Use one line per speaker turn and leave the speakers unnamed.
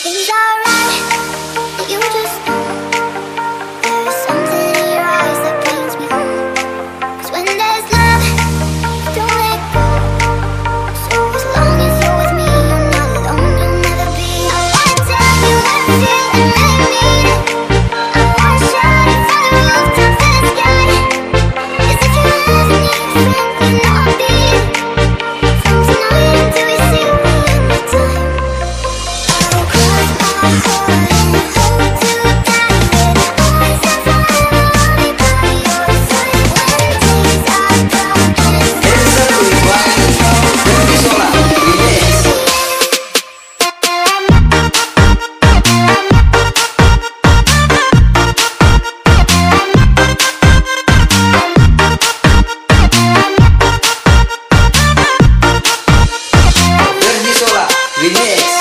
Everything's alright.
Sola, remix.